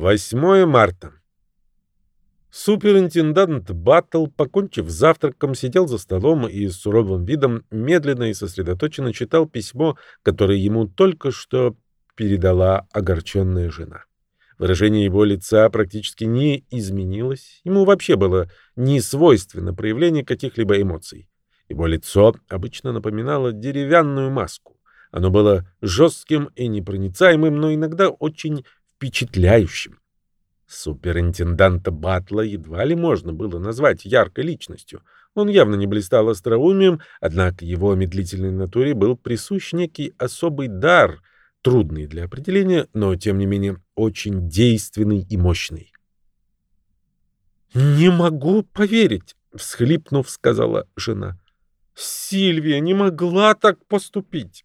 8 марта. Суперинтендант Баттл, покончив завтраком, сидел за столом и с суровым видом медленно и сосредоточенно читал письмо, которое ему только что передала огорченная жена. Выражение его лица практически не изменилось, ему вообще было не свойственно проявление каких-либо эмоций. Его лицо обычно напоминало деревянную маску. Оно было жестким и непроницаемым, но иногда очень впечатляющим. Суперинтенданта Батла едва ли можно было назвать яркой личностью. Он явно не блистал остроумием, однако его медлительной натуре был присущ некий особый дар, трудный для определения, но, тем не менее, очень действенный и мощный. «Не могу поверить», — всхлипнув, сказала жена. «Сильвия не могла так поступить».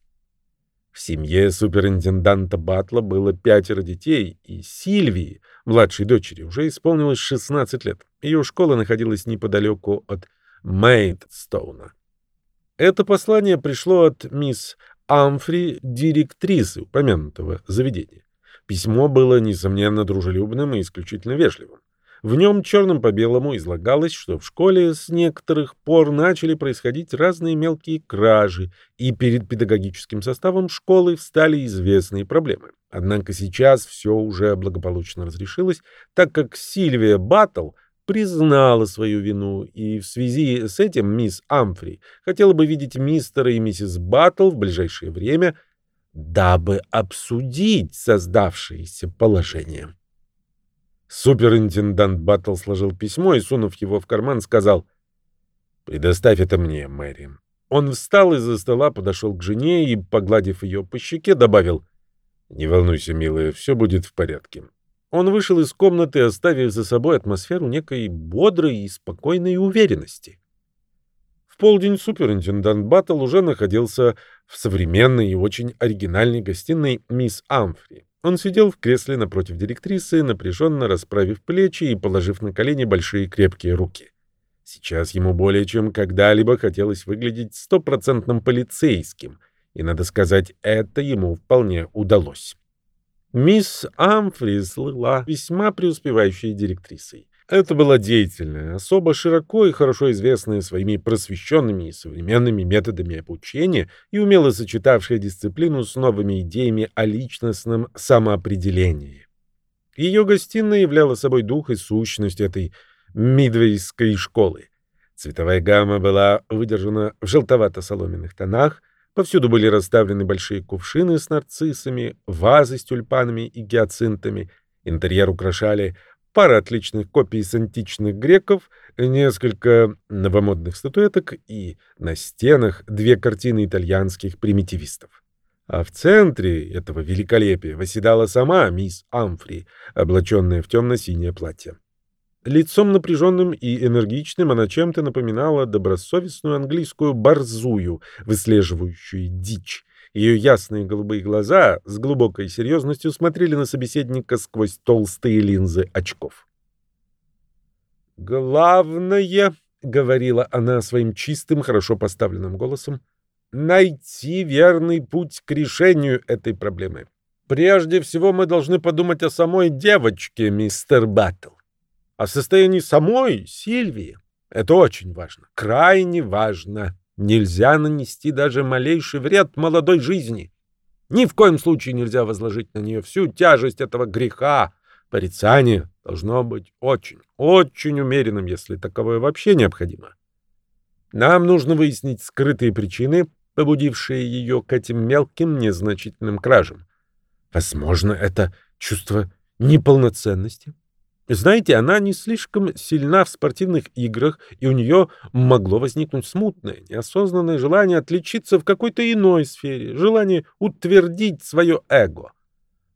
В семье суперинтенданта Батла было пятеро детей, и Сильвии, младшей дочери, уже исполнилось 16 лет. Ее школа находилась неподалеку от Мейдстоуна. Это послание пришло от мисс Амфри, директрисы упомянутого заведения. Письмо было, несомненно, дружелюбным и исключительно вежливым. В нем черным по белому излагалось, что в школе с некоторых пор начали происходить разные мелкие кражи, и перед педагогическим составом школы встали известные проблемы. Однако сейчас все уже благополучно разрешилось, так как Сильвия Баттл признала свою вину, и в связи с этим мисс Амфри хотела бы видеть мистера и миссис Баттл в ближайшее время, дабы обсудить создавшееся положение. Суперинтендант Баттл сложил письмо и, сунув его в карман, сказал «Предоставь это мне, Мэри». Он встал из-за стола, подошел к жене и, погладив ее по щеке, добавил «Не волнуйся, милая, все будет в порядке». Он вышел из комнаты, оставив за собой атмосферу некой бодрой и спокойной уверенности. В полдень суперинтендант Баттл уже находился в современной и очень оригинальной гостиной мисс Амфри. Он сидел в кресле напротив директрисы, напряженно расправив плечи и положив на колени большие крепкие руки. Сейчас ему более чем когда-либо хотелось выглядеть стопроцентным полицейским, и, надо сказать, это ему вполне удалось. Мисс Амфри слыла весьма преуспевающей директрисой. Это была деятельная, особо широко и хорошо известная своими просвещенными и современными методами обучения и умело сочетавшая дисциплину с новыми идеями о личностном самоопределении. Ее гостиная являла собой дух и сущность этой мидвейской школы. Цветовая гамма была выдержана в желтовато-соломенных тонах, повсюду были расставлены большие кувшины с нарциссами, вазы с тюльпанами и гиацинтами, интерьер украшали пара отличных копий с античных греков, несколько новомодных статуэток и на стенах две картины итальянских примитивистов. А в центре этого великолепия восседала сама мисс Амфри, облаченная в темно-синее платье. Лицом напряженным и энергичным она чем-то напоминала добросовестную английскую борзую, выслеживающую дичь, ее ясные голубые глаза с глубокой серьезностью смотрели на собеседника сквозь толстые линзы очков. «Главное, — говорила она своим чистым, хорошо поставленным голосом, — найти верный путь к решению этой проблемы. Прежде всего мы должны подумать о самой девочке, мистер Баттл. О состоянии самой Сильвии. Это очень важно, крайне важно. Нельзя нанести даже малейший вред молодой жизни. Ни в коем случае нельзя возложить на нее всю тяжесть этого греха. Порицание должно быть очень, очень умеренным, если таковое вообще необходимо. Нам нужно выяснить скрытые причины, побудившие ее к этим мелким незначительным кражам. Возможно, это чувство неполноценности, знаете, она не слишком сильна в спортивных играх, и у нее могло возникнуть смутное, неосознанное желание отличиться в какой-то иной сфере, желание утвердить свое эго.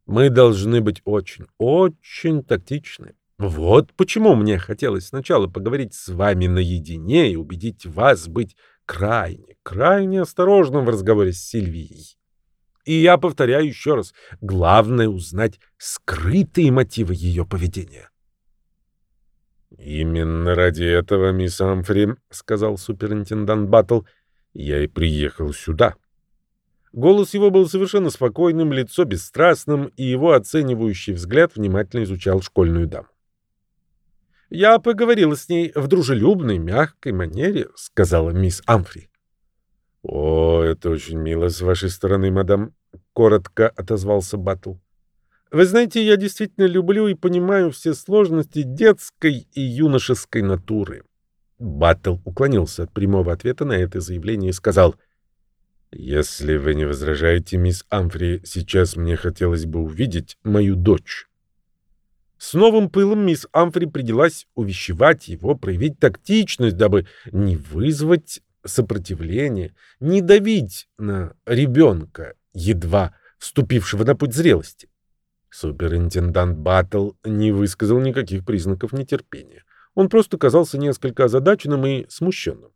Мы должны быть очень, очень тактичны. Вот почему мне хотелось сначала поговорить с вами наедине и убедить вас быть крайне, крайне осторожным в разговоре с Сильвией. И я повторяю еще раз, главное узнать скрытые мотивы ее поведения. «Именно ради этого, мисс Амфри, — сказал суперинтендант Баттл, — я и приехал сюда. Голос его был совершенно спокойным, лицо бесстрастным, и его оценивающий взгляд внимательно изучал школьную даму. «Я поговорила с ней в дружелюбной, мягкой манере», — сказала мисс Амфри. «О, это очень мило с вашей стороны, мадам», — коротко отозвался Баттл. «Вы знаете, я действительно люблю и понимаю все сложности детской и юношеской натуры». Баттл уклонился от прямого ответа на это заявление и сказал — «Если вы не возражаете, мисс Амфри, сейчас мне хотелось бы увидеть мою дочь». С новым пылом мисс Амфри принялась увещевать его, проявить тактичность, дабы не вызвать сопротивление, не давить на ребенка, едва вступившего на путь зрелости. Суперинтендант Баттл не высказал никаких признаков нетерпения. Он просто казался несколько озадаченным и смущенным.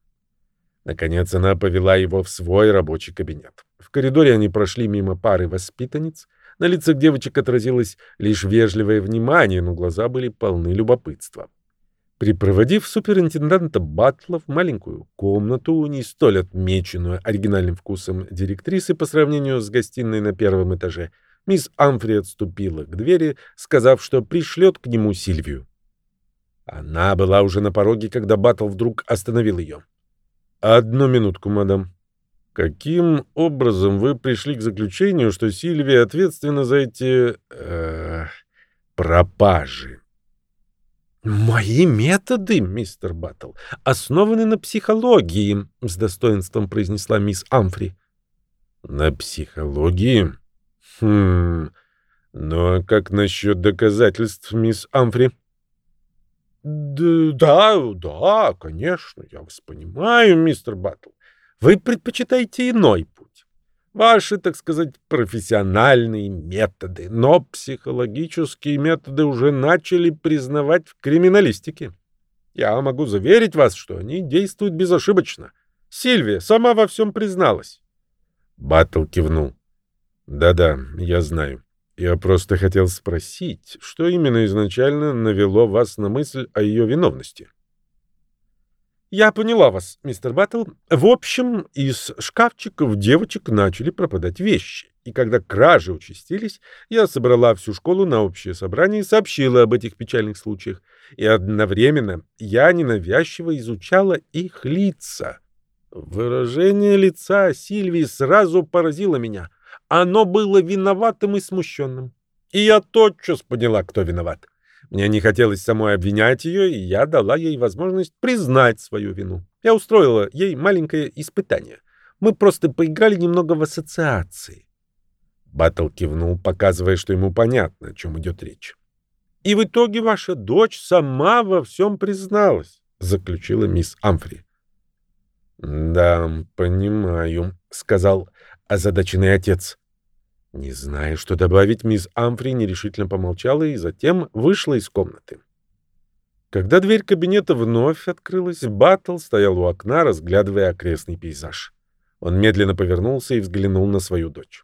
Наконец она повела его в свой рабочий кабинет. В коридоре они прошли мимо пары воспитанниц. На лицах девочек отразилось лишь вежливое внимание, но глаза были полны любопытства. Припроводив суперинтенданта Батла в маленькую комнату, не столь отмеченную оригинальным вкусом директрисы по сравнению с гостиной на первом этаже, мисс Амфри отступила к двери, сказав, что пришлет к нему Сильвию. Она была уже на пороге, когда Батл вдруг остановил ее. Одну минутку, мадам. Каким образом вы пришли к заключению, что Сильвия ответственна за эти э, пропажи? Мои методы, мистер Баттл, основаны на психологии, с достоинством произнесла мисс Амфри. На психологии? Хм. Ну а как насчет доказательств, мисс Амфри? Да, да, конечно, я вас понимаю, мистер Баттл. Вы предпочитаете иной путь. Ваши, так сказать, профессиональные методы, но психологические методы уже начали признавать в криминалистике. Я могу заверить вас, что они действуют безошибочно. Сильвия сама во всем призналась. Баттл кивнул. Да-да, я знаю. Я просто хотел спросить, что именно изначально навело вас на мысль о ее виновности? Я поняла вас, мистер Баттл. В общем, из шкафчиков девочек начали пропадать вещи. И когда кражи участились, я собрала всю школу на общее собрание и сообщила об этих печальных случаях. И одновременно я ненавязчиво изучала их лица. Выражение лица Сильвии сразу поразило меня — оно было виноватым и смущенным. И я тотчас поняла, кто виноват. Мне не хотелось самой обвинять ее, и я дала ей возможность признать свою вину. Я устроила ей маленькое испытание. Мы просто поиграли немного в ассоциации. Баттл кивнул, показывая, что ему понятно, о чем идет речь. «И в итоге ваша дочь сама во всем призналась», — заключила мисс Амфри. «Да, понимаю», — сказал озадаченный отец. Не зная, что добавить, мисс Амфри нерешительно помолчала и затем вышла из комнаты. Когда дверь кабинета вновь открылась, Баттл стоял у окна, разглядывая окрестный пейзаж. Он медленно повернулся и взглянул на свою дочь.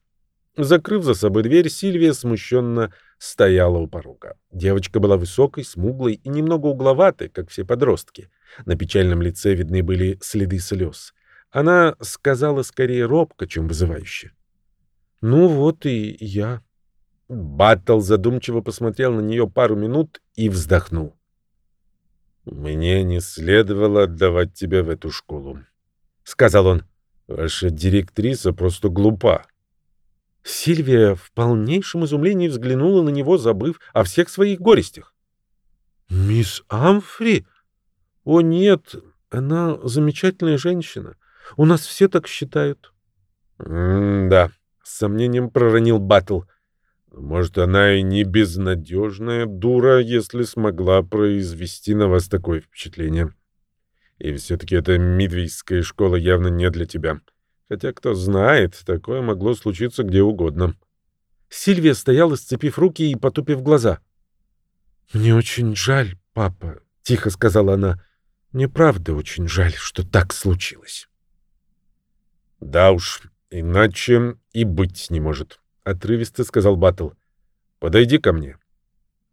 Закрыв за собой дверь, Сильвия смущенно стояла у порога. Девочка была высокой, смуглой и немного угловатой, как все подростки. На печальном лице видны были следы слез. Она сказала скорее робко, чем вызывающе. Ну вот и я. Баттл задумчиво посмотрел на нее пару минут и вздохнул. «Мне не следовало отдавать тебя в эту школу», — сказал он. «Ваша директриса просто глупа». Сильвия в полнейшем изумлении взглянула на него, забыв о всех своих горестях. «Мисс Амфри? О, нет, она замечательная женщина. У нас все так считают». «М-да», с сомнением проронил Батл. Может, она и не безнадежная дура, если смогла произвести на вас такое впечатление. И все-таки эта мидвейская школа явно не для тебя. Хотя, кто знает, такое могло случиться где угодно. Сильвия стояла, сцепив руки и потупив глаза. «Мне очень жаль, папа», — тихо сказала она. «Мне правда очень жаль, что так случилось». «Да уж, Иначе и быть не может, отрывисто сказал Батл. Подойди ко мне.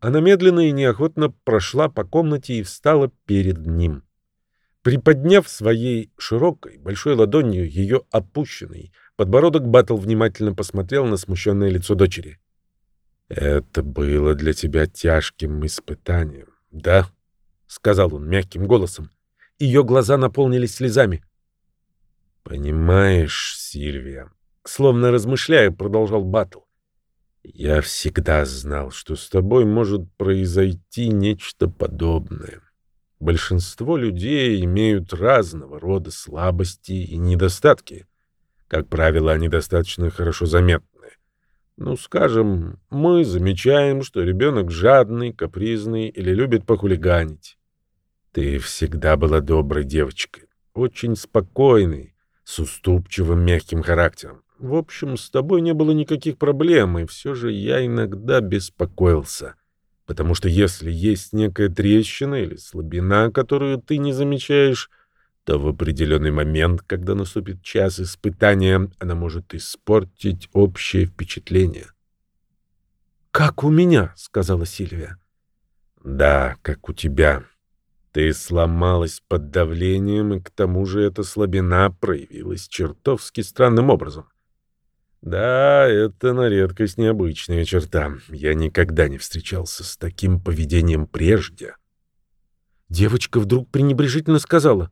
Она медленно и неохотно прошла по комнате и встала перед ним. Приподняв своей широкой, большой ладонью ее опущенный, подбородок Баттл внимательно посмотрел на смущенное лицо дочери. «Это было для тебя тяжким испытанием, да?» — сказал он мягким голосом. Ее глаза наполнились слезами. «Понимаешь, Сильвия, словно размышляя, продолжал Баттл. Я всегда знал, что с тобой может произойти нечто подобное. Большинство людей имеют разного рода слабости и недостатки. Как правило, они достаточно хорошо заметны. Ну, скажем, мы замечаем, что ребенок жадный, капризный или любит похулиганить. Ты всегда была доброй девочкой, очень спокойной, с уступчивым мягким характером. В общем, с тобой не было никаких проблем, и все же я иногда беспокоился. Потому что если есть некая трещина или слабина, которую ты не замечаешь, то в определенный момент, когда наступит час испытания, она может испортить общее впечатление. «Как у меня», — сказала Сильвия. «Да, как у тебя. Ты сломалась под давлением, и к тому же эта слабина проявилась чертовски странным образом. Да, это на редкость необычная черта. Я никогда не встречался с таким поведением прежде». Девочка вдруг пренебрежительно сказала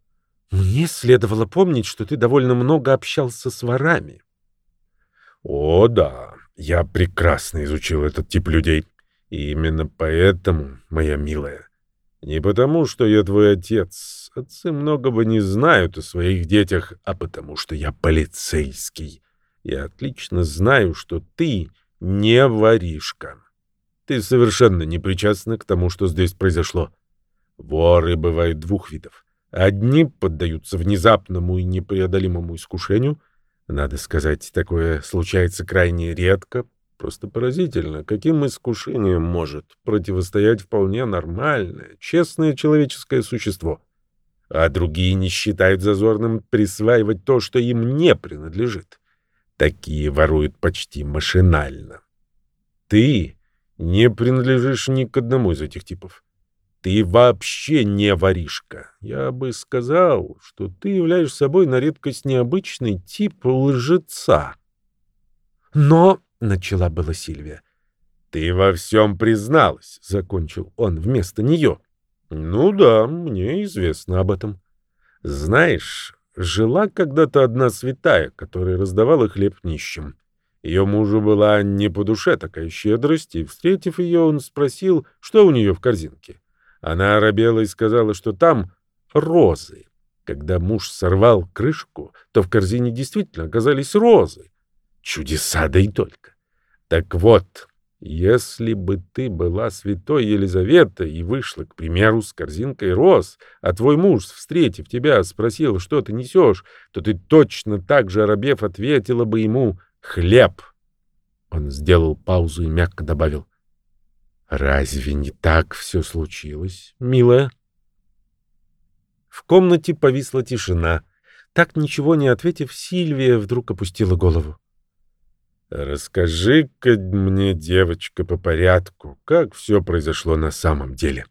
— мне следовало помнить, что ты довольно много общался с ворами. О, да, я прекрасно изучил этот тип людей. И именно поэтому, моя милая, не потому, что я твой отец, отцы многого не знают о своих детях, а потому, что я полицейский. Я отлично знаю, что ты не воришка. Ты совершенно не причастна к тому, что здесь произошло. Воры бывают двух видов. Одни поддаются внезапному и непреодолимому искушению. Надо сказать, такое случается крайне редко. Просто поразительно, каким искушением может противостоять вполне нормальное, честное человеческое существо. А другие не считают зазорным присваивать то, что им не принадлежит. Такие воруют почти машинально. Ты не принадлежишь ни к одному из этих типов. Ты вообще не воришка. Я бы сказал, что ты являешь собой на редкость необычный тип лжеца. Но, — начала была Сильвия, — ты во всем призналась, — закончил он вместо нее. Ну да, мне известно об этом. Знаешь, жила когда-то одна святая, которая раздавала хлеб нищим. Ее мужу была не по душе такая щедрость, и, встретив ее, он спросил, что у нее в корзинке. Она оробела и сказала, что там розы. Когда муж сорвал крышку, то в корзине действительно оказались розы. Чудеса, да и только. Так вот, если бы ты была святой Елизаветой и вышла, к примеру, с корзинкой роз, а твой муж, встретив тебя, спросил, что ты несешь, то ты точно так же, оробев, ответила бы ему «хлеб». Он сделал паузу и мягко добавил Разве не так все случилось, милая? В комнате повисла тишина. Так ничего не ответив, Сильвия вдруг опустила голову. «Расскажи-ка мне, девочка, по порядку, как все произошло на самом деле».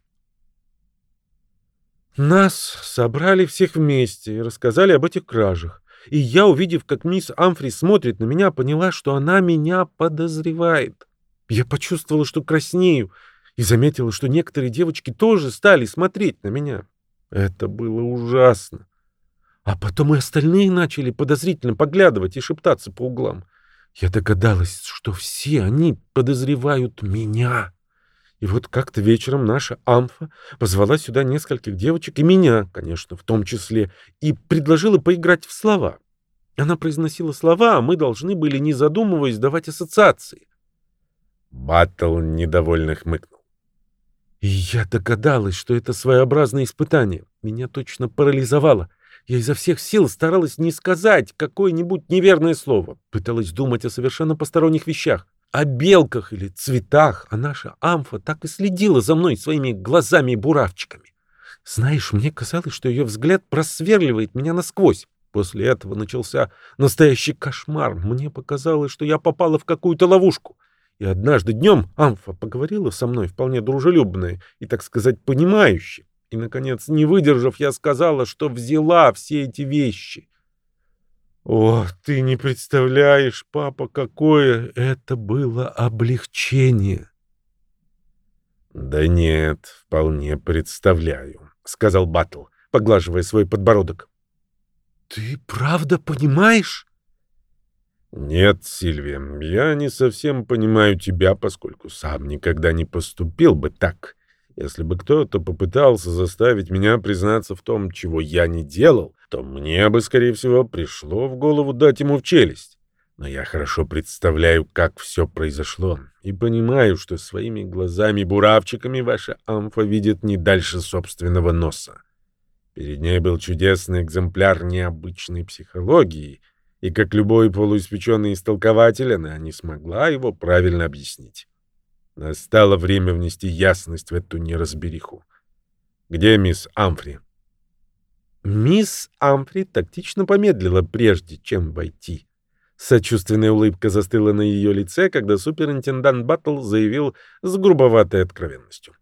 Нас собрали всех вместе и рассказали об этих кражах. И я, увидев, как мисс Амфри смотрит на меня, поняла, что она меня подозревает. Я почувствовала, что краснею, и заметила, что некоторые девочки тоже стали смотреть на меня. Это было ужасно. А потом и остальные начали подозрительно поглядывать и шептаться по углам. Я догадалась, что все они подозревают меня. И вот как-то вечером наша Амфа позвала сюда нескольких девочек, и меня, конечно, в том числе, и предложила поиграть в слова. Она произносила слова, а мы должны были, не задумываясь, давать ассоциации. Баттл недовольно хмыкнул. И я догадалась, что это своеобразное испытание. Меня точно парализовало. Я изо всех сил старалась не сказать какое-нибудь неверное слово. Пыталась думать о совершенно посторонних вещах. О белках или цветах. А наша амфа так и следила за мной своими глазами и буравчиками. Знаешь, мне казалось, что ее взгляд просверливает меня насквозь. После этого начался настоящий кошмар. Мне показалось, что я попала в какую-то ловушку. И однажды днем Амфа поговорила со мной вполне дружелюбно и, так сказать, понимающе. И, наконец, не выдержав, я сказала, что взяла все эти вещи. О, ты не представляешь, папа, какое это было облегчение. Да нет, вполне представляю, сказал Батл, поглаживая свой подбородок. Ты правда понимаешь? Нет, Сильвия, я не совсем понимаю тебя, поскольку сам никогда не поступил бы так. Если бы кто-то попытался заставить меня признаться в том, чего я не делал, то мне бы, скорее всего, пришло в голову дать ему в челюсть. Но я хорошо представляю, как все произошло, и понимаю, что своими глазами-буравчиками ваша амфа видит не дальше собственного носа. Перед ней был чудесный экземпляр необычной психологии, и, как любой полуиспеченный истолкователь, она не смогла его правильно объяснить. Настало время внести ясность в эту неразбериху. Где мисс Амфри? Мисс Амфри тактично помедлила, прежде чем войти. Сочувственная улыбка застыла на ее лице, когда суперинтендант Баттл заявил с грубоватой откровенностью.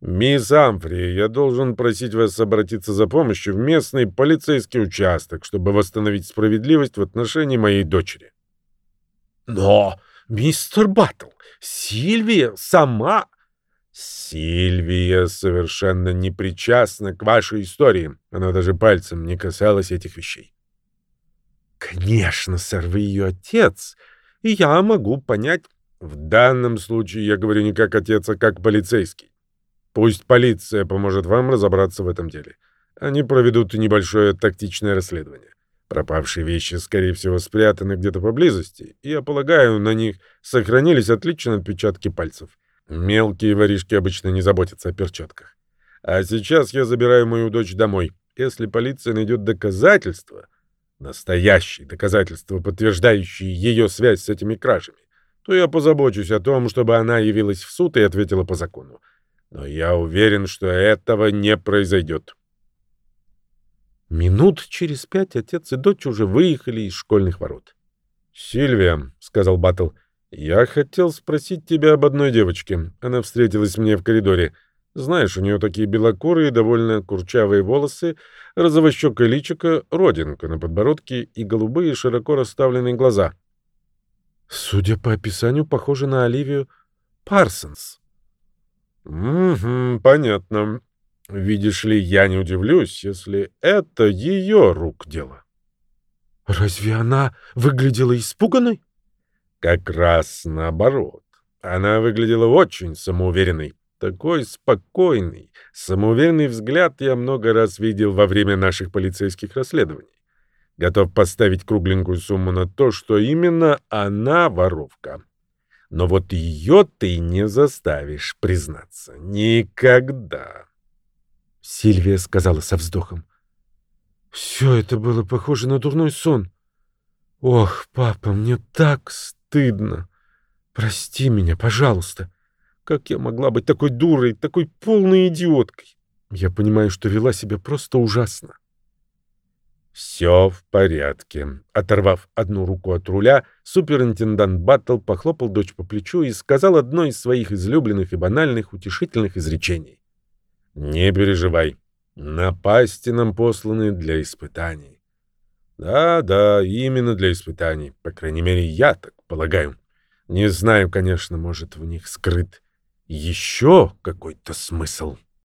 «Мисс Амфри, я должен просить вас обратиться за помощью в местный полицейский участок, чтобы восстановить справедливость в отношении моей дочери». «Но, мистер Баттл, Сильвия сама... Сильвия совершенно не причастна к вашей истории. Она даже пальцем не касалась этих вещей. Конечно, сэр, вы ее отец, и я могу понять. В данном случае я говорю не как отец, а как полицейский. Пусть полиция поможет вам разобраться в этом деле. Они проведут небольшое тактичное расследование. Пропавшие вещи, скорее всего, спрятаны где-то поблизости, и, я полагаю, на них сохранились отличные отпечатки пальцев. Мелкие воришки обычно не заботятся о перчатках. А сейчас я забираю мою дочь домой. Если полиция найдет доказательства, настоящие доказательства, подтверждающие ее связь с этими кражами, то я позабочусь о том, чтобы она явилась в суд и ответила по закону. Но я уверен, что этого не произойдет. Минут через пять отец и дочь уже выехали из школьных ворот. «Сильвия», — сказал Баттл, — «я хотел спросить тебя об одной девочке. Она встретилась мне в коридоре. Знаешь, у нее такие белокурые, довольно курчавые волосы, розовощекое личико, родинка на подбородке и голубые широко расставленные глаза». «Судя по описанию, похоже на Оливию Парсонс». «Угу, понятно. Видишь ли, я не удивлюсь, если это ее рук дело. Разве она выглядела испуганной? Как раз наоборот. Она выглядела очень самоуверенной. Такой спокойный, самоуверенный взгляд я много раз видел во время наших полицейских расследований. Готов поставить кругленькую сумму на то, что именно она воровка. Но вот ее ты не заставишь признаться. Никогда. Сильвия сказала со вздохом. Все это было похоже на дурной сон. Ох, папа, мне так стыдно. Прости меня, пожалуйста. Как я могла быть такой дурой, такой полной идиоткой? Я понимаю, что вела себя просто ужасно. «Все в порядке». Оторвав одну руку от руля, суперинтендант Баттл похлопал дочь по плечу и сказал одно из своих излюбленных и банальных утешительных изречений. Не переживай. Напасти нам посланы для испытаний. Да, да, именно для испытаний. По крайней мере, я так полагаю. Не знаю, конечно, может, в них скрыт еще какой-то смысл.